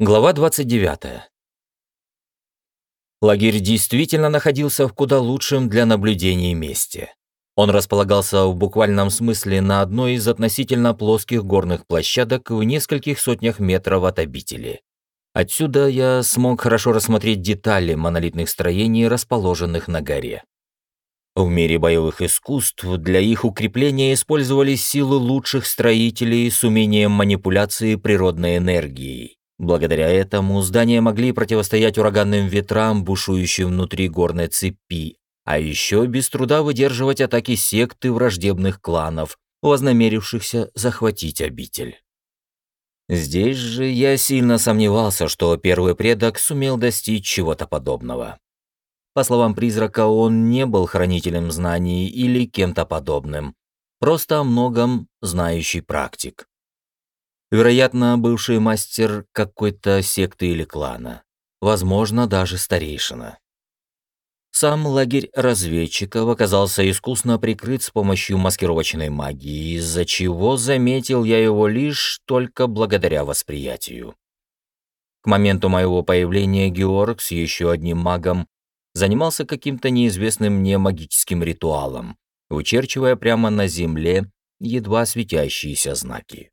Глава 29. Лагерь действительно находился в куда лучшем для наблюдений месте. Он располагался в буквальном смысле на одной из относительно плоских горных площадок в нескольких сотнях метров от обители. Отсюда я смог хорошо рассмотреть детали монолитных строений, расположенных на горе. В мире боевых искусств для их укрепления использовались силы лучших строителей с умением манипуляции природной энергией Благодаря этому здания могли противостоять ураганным ветрам, бушующим внутри горной цепи, а еще без труда выдерживать атаки секты враждебных кланов, вознамерившихся захватить обитель. Здесь же я сильно сомневался, что первый предок сумел достичь чего-то подобного. По словам призрака, он не был хранителем знаний или кем-то подобным, просто о многом знающий практик. Вероятно, бывший мастер какой-то секты или клана. Возможно, даже старейшина. Сам лагерь разведчиков оказался искусно прикрыт с помощью маскировочной магии, из-за чего заметил я его лишь только благодаря восприятию. К моменту моего появления Георг с еще одним магом занимался каким-то неизвестным мне магическим ритуалом, вычерчивая прямо на земле едва светящиеся знаки.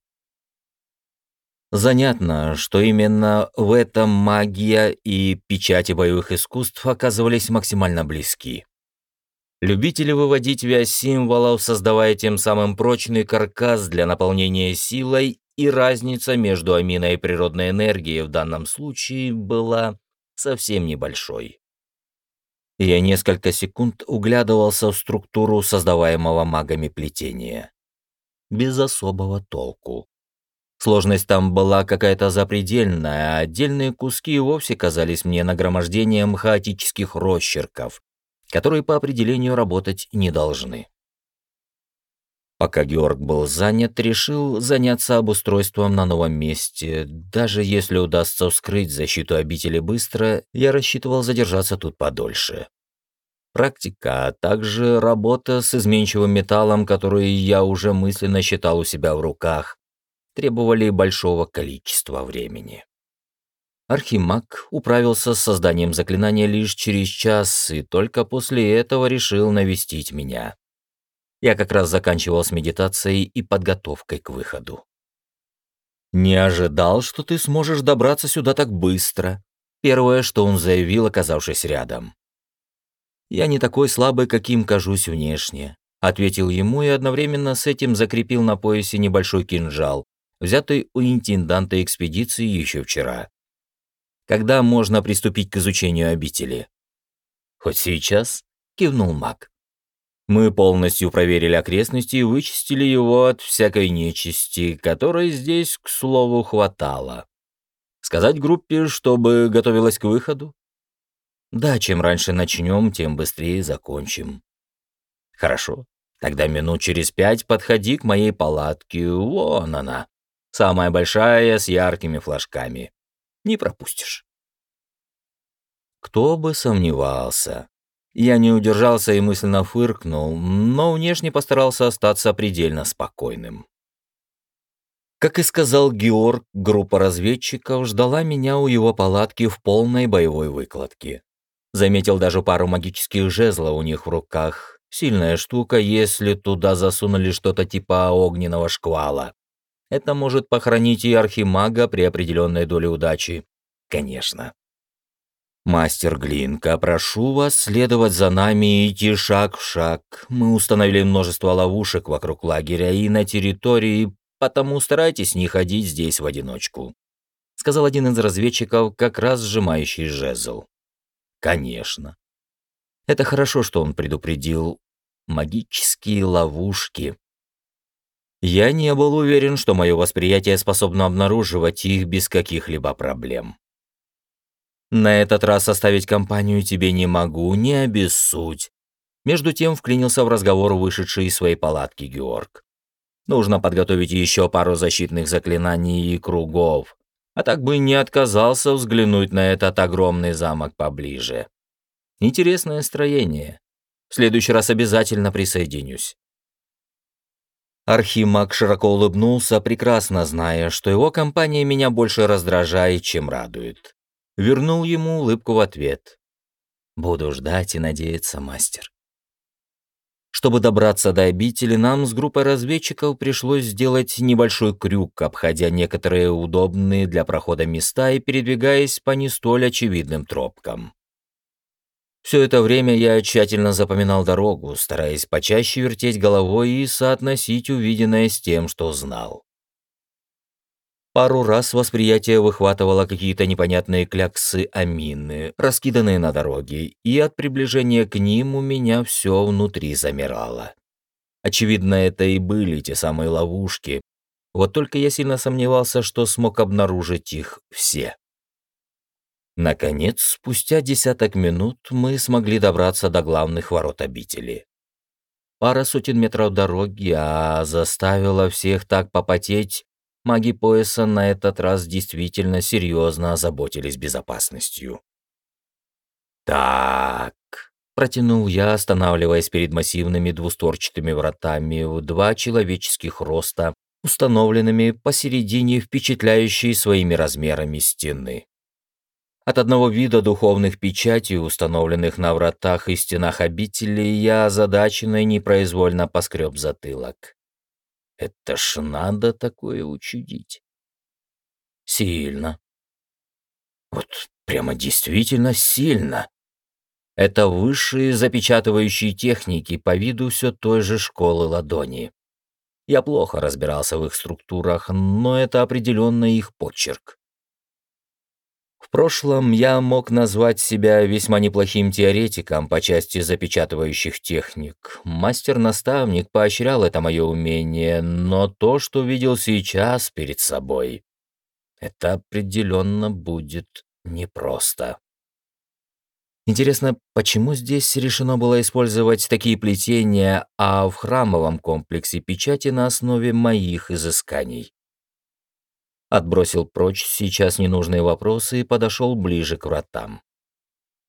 Занятно, что именно в этом магия и печати боевых искусств оказывались максимально близки. Любители выводить вязь символов, создавая тем самым прочный каркас для наполнения силой, и разница между аминой и природной энергией в данном случае была совсем небольшой. Я несколько секунд углядывался в структуру создаваемого магами плетения. Без особого толку. Сложность там была какая-то запредельная, а отдельные куски вовсе казались мне нагромождением хаотических росчерков, которые по определению работать не должны. Пока Георг был занят, решил заняться обустройством на новом месте. Даже если удастся вскрыть защиту обители быстро, я рассчитывал задержаться тут подольше. Практика, а также работа с изменчивым металлом, который я уже мысленно считал у себя в руках, требовали большого количества времени. Архимаг управился с созданием заклинания лишь через час и только после этого решил навестить меня. Я как раз заканчивал с медитацией и подготовкой к выходу. «Не ожидал, что ты сможешь добраться сюда так быстро», первое, что он заявил, оказавшись рядом. «Я не такой слабый, каким кажусь внешне», ответил ему и одновременно с этим закрепил на поясе небольшой кинжал, взятый у интенданта экспедиции еще вчера. Когда можно приступить к изучению обители? Хоть сейчас, кивнул маг. Мы полностью проверили окрестности и вычистили его от всякой нечисти, которой здесь, к слову, хватало. Сказать группе, чтобы готовилась к выходу? Да, чем раньше начнем, тем быстрее закончим. Хорошо. Тогда минут через пять подходи к моей палатке. Вон она. Самая большая, с яркими флажками. Не пропустишь. Кто бы сомневался. Я не удержался и мысленно фыркнул, но внешне постарался остаться предельно спокойным. Как и сказал Георг, группа разведчиков ждала меня у его палатки в полной боевой выкладке. Заметил даже пару магических жезлов у них в руках. Сильная штука, если туда засунули что-то типа огненного шквала. Это может похоронить и архимага при определенной доле удачи. Конечно. «Мастер Глинка, прошу вас следовать за нами и идти шаг в шаг. Мы установили множество ловушек вокруг лагеря и на территории, потому старайтесь не ходить здесь в одиночку», сказал один из разведчиков, как раз сжимающий жезл. «Конечно. Это хорошо, что он предупредил. Магические ловушки. Я не был уверен, что мое восприятие способно обнаруживать их без каких-либо проблем. На этот раз оставить компанию тебе не могу, не обессудь. Между тем вклинился в разговор вышедший из своей палатки Георг. Нужно подготовить еще пару защитных заклинаний и кругов, а так бы не отказался взглянуть на этот огромный замок поближе. Интересное строение. В следующий раз обязательно присоединюсь. Архимаг широко улыбнулся, прекрасно зная, что его компания меня больше раздражает, чем радует. Вернул ему улыбку в ответ. «Буду ждать и надеяться, мастер». Чтобы добраться до обители, нам с группой разведчиков пришлось сделать небольшой крюк, обходя некоторые удобные для прохода места и передвигаясь по не столь очевидным тропкам. Все это время я тщательно запоминал дорогу, стараясь почаще вертеть головой и соотносить увиденное с тем, что знал. Пару раз восприятие выхватывало какие-то непонятные кляксы амины, раскиданные на дороге, и от приближения к ним у меня все внутри замирало. Очевидно, это и были те самые ловушки. Вот только я сильно сомневался, что смог обнаружить их все. Наконец, спустя десяток минут мы смогли добраться до главных ворот обители. Пара сотен метров дороги, а заставила всех так попотеть, маги пояса на этот раз действительно серьезно озаботились безопасностью. «Так», — протянул я, останавливаясь перед массивными двусторчатыми вратами в два человеческих роста, установленными посередине впечатляющей своими размерами стены. От одного вида духовных печатей, установленных на вратах и стенах обители, я озадаченно и непроизвольно поскреб затылок. Это ж надо такое учудить. Сильно. Вот прямо действительно сильно. Это высшие запечатывающие техники по виду все той же школы ладони. Я плохо разбирался в их структурах, но это определенно их почерк. В прошлом я мог назвать себя весьма неплохим теоретиком по части запечатывающих техник. Мастер-наставник поощрял это мое умение, но то, что видел сейчас перед собой, это определенно будет непросто. Интересно, почему здесь решено было использовать такие плетения, а в храмовом комплексе печати на основе моих изысканий? Отбросил прочь сейчас ненужные вопросы и подошел ближе к вратам.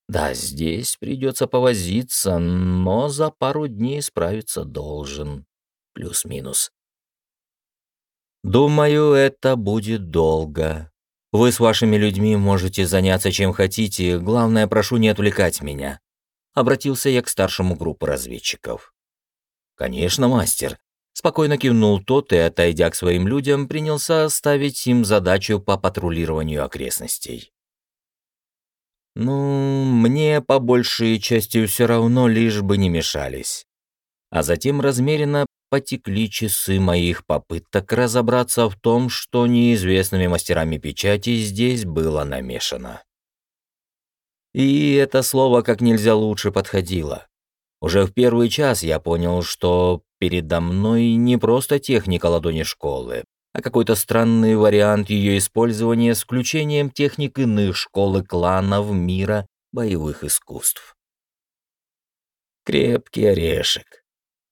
Да, здесь придется повозиться, но за пару дней справиться должен. Плюс-минус. Думаю, это будет долго. Вы с вашими людьми можете заняться чем хотите, главное, прошу не отвлекать меня. Обратился я к старшему группы разведчиков. Конечно, мастер. Спокойно кивнул тот и, отойдя к своим людям, принялся ставить им задачу по патрулированию окрестностей. Ну, мне по большей части все равно лишь бы не мешались. А затем размеренно потекли часы моих попыток разобраться в том, что неизвестными мастерами печати здесь было намешано. И это слово как нельзя лучше подходило. Уже в первый час я понял, что передо мной не просто техника ладони школы, а какой-то странный вариант ее использования с включением техник иных школ и кланов мира боевых искусств. Крепкий орешек.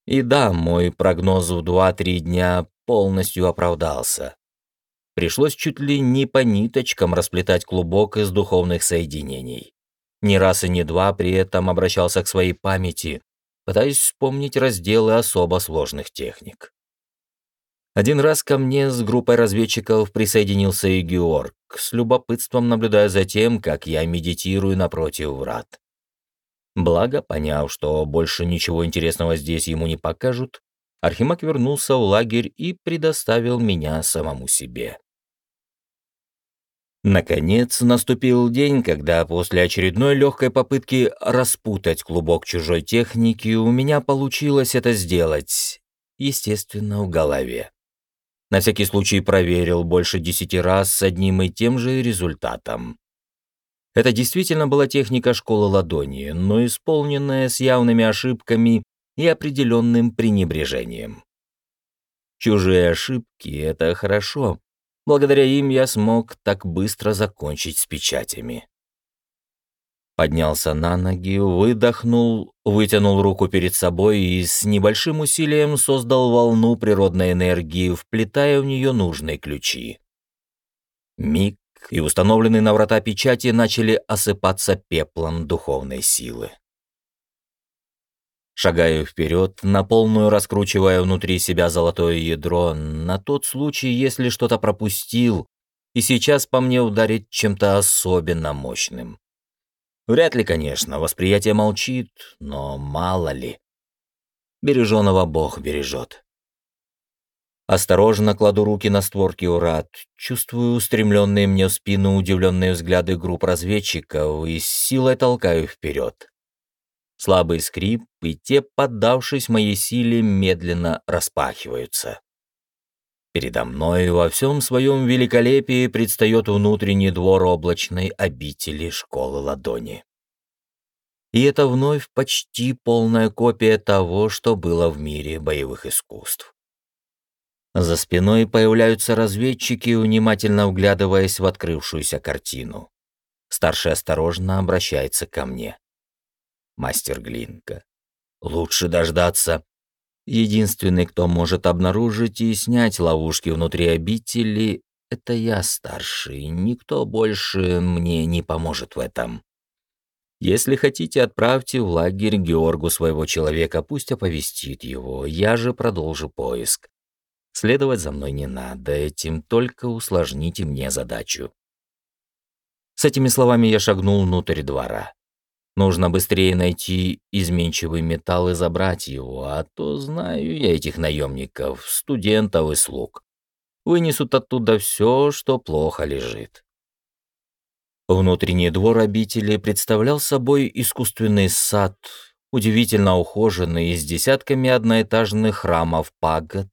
И да, мой прогноз в 2-3 дня полностью оправдался. Пришлось чуть ли не по ниточкам расплетать клубок из духовных соединений. Ни раз и не два при этом обращался к своей памяти, пытаясь вспомнить разделы особо сложных техник. Один раз ко мне с группой разведчиков присоединился и Георг, с любопытством наблюдая за тем, как я медитирую напротив врат. Благо, поняв, что больше ничего интересного здесь ему не покажут, Архимаг вернулся в лагерь и предоставил меня самому себе. Наконец наступил день, когда после очередной легкой попытки распутать клубок чужой техники у меня получилось это сделать, естественно, в голове. На всякий случай проверил больше десяти раз с одним и тем же результатом. Это действительно была техника школы ладони, но исполненная с явными ошибками и определенным пренебрежением. Чужие ошибки — это хорошо, Благодаря им я смог так быстро закончить с печатями. Поднялся на ноги, выдохнул, вытянул руку перед собой и с небольшим усилием создал волну природной энергии, вплетая в нее нужные ключи. Миг, и установленные на врата печати начали осыпаться пеплом духовной силы. Шагаю вперед, на полную раскручивая внутри себя золотое ядро, на тот случай, если что-то пропустил, и сейчас по мне ударит чем-то особенно мощным. Вряд ли, конечно, восприятие молчит, но мало ли. Береженого Бог бережет. Осторожно кладу руки на створки урат, чувствую устремленные мне в спину удивленные взгляды групп разведчиков и с силой толкаю вперед. Слабый скрип, и те, поддавшись моей силе, медленно распахиваются. Передо мной во всем своем великолепии предстает внутренний двор облачной обители школы ладони. И это вновь почти полная копия того, что было в мире боевых искусств. За спиной появляются разведчики, внимательно вглядываясь в открывшуюся картину. Старший осторожно обращается ко мне мастер Глинка. Лучше дождаться. Единственный, кто может обнаружить и снять ловушки внутри обители, это я старший. Никто больше мне не поможет в этом. Если хотите, отправьте в лагерь Георгу своего человека, пусть оповестит его. Я же продолжу поиск. Следовать за мной не надо, этим только усложните мне задачу. С этими словами я шагнул внутрь двора. Нужно быстрее найти изменчивый металл и забрать его, а то знаю я этих наемников, студентов и слуг. Вынесут оттуда все, что плохо лежит. Внутренний двор обители представлял собой искусственный сад, удивительно ухоженный, с десятками одноэтажных храмов пагод,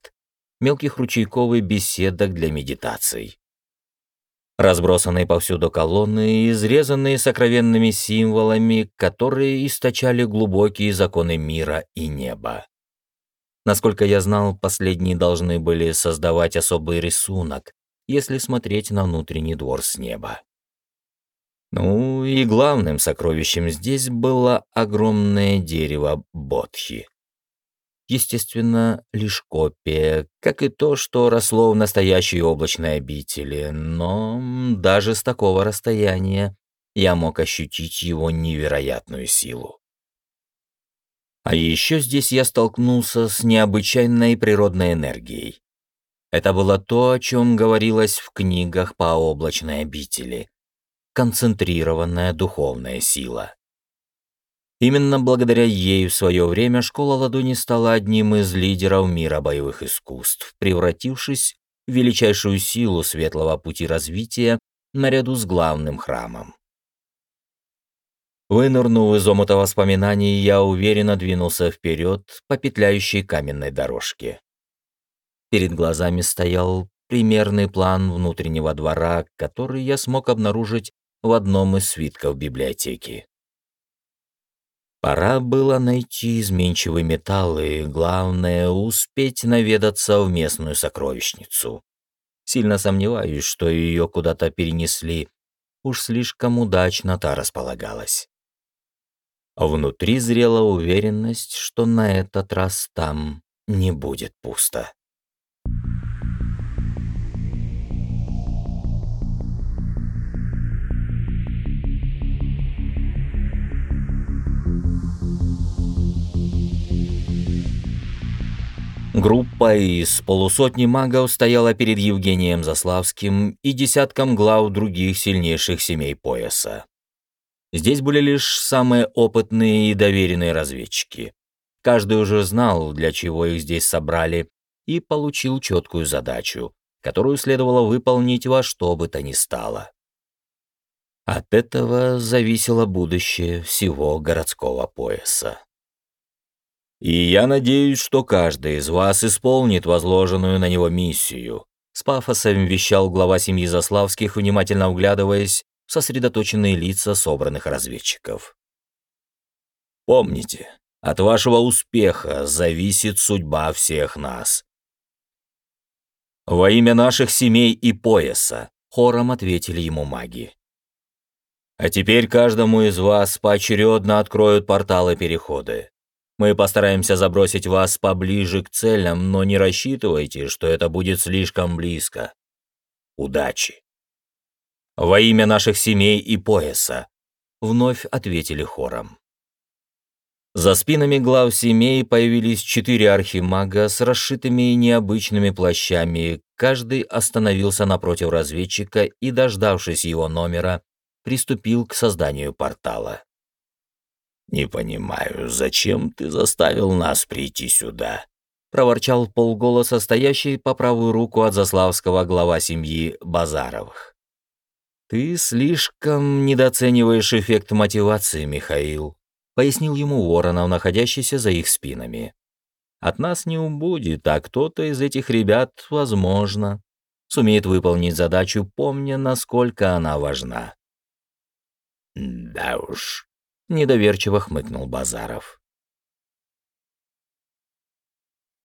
мелких ручейков и беседок для медитаций. Разбросанные повсюду колонны, изрезанные сокровенными символами, которые источали глубокие законы мира и неба. Насколько я знал, последние должны были создавать особый рисунок, если смотреть на внутренний двор с неба. Ну и главным сокровищем здесь было огромное дерево Бодхи естественно, лишь копия, как и то, что росло в настоящей облачной обители, но даже с такого расстояния я мог ощутить его невероятную силу. А еще здесь я столкнулся с необычайной природной энергией. Это было то, о чем говорилось в книгах по облачной обители. Концентрированная духовная сила. Именно благодаря ей в свое время школа ладони стала одним из лидеров мира боевых искусств, превратившись в величайшую силу светлого пути развития наряду с главным храмом. Вынырнув из омута воспоминаний, я уверенно двинулся вперед по петляющей каменной дорожке. Перед глазами стоял примерный план внутреннего двора, который я смог обнаружить в одном из свитков библиотеки. Пора было найти изменчивый металл и, главное, успеть наведаться в местную сокровищницу. Сильно сомневаюсь, что ее куда-то перенесли. Уж слишком удачно та располагалась. Внутри зрела уверенность, что на этот раз там не будет пусто. Группа из полусотни магов стояла перед Евгением Заславским и десятком глав других сильнейших семей пояса. Здесь были лишь самые опытные и доверенные разведчики. Каждый уже знал, для чего их здесь собрали, и получил четкую задачу, которую следовало выполнить во что бы то ни стало. От этого зависело будущее всего городского пояса. И я надеюсь, что каждый из вас исполнит возложенную на него миссию. С пафосом вещал глава семьи Заславских, внимательно углядываясь в сосредоточенные лица собранных разведчиков. Помните, от вашего успеха зависит судьба всех нас. Во имя наших семей и пояса, хором ответили ему маги. А теперь каждому из вас поочередно откроют порталы переходы. Мы постараемся забросить вас поближе к целям, но не рассчитывайте, что это будет слишком близко. Удачи. Во имя наших семей и пояса, вновь ответили хором. За спинами глав семей появились четыре архимага с расшитыми необычными плащами. Каждый остановился напротив разведчика и, дождавшись его номера, приступил к созданию портала. «Не понимаю, зачем ты заставил нас прийти сюда?» — проворчал полголоса стоящий по правую руку от Заславского глава семьи Базаровых. «Ты слишком недооцениваешь эффект мотивации, Михаил», — пояснил ему Воронов, находящийся за их спинами. «От нас не убудет, а кто-то из этих ребят, возможно, сумеет выполнить задачу, помня, насколько она важна». «Да уж», — недоверчиво хмыкнул Базаров.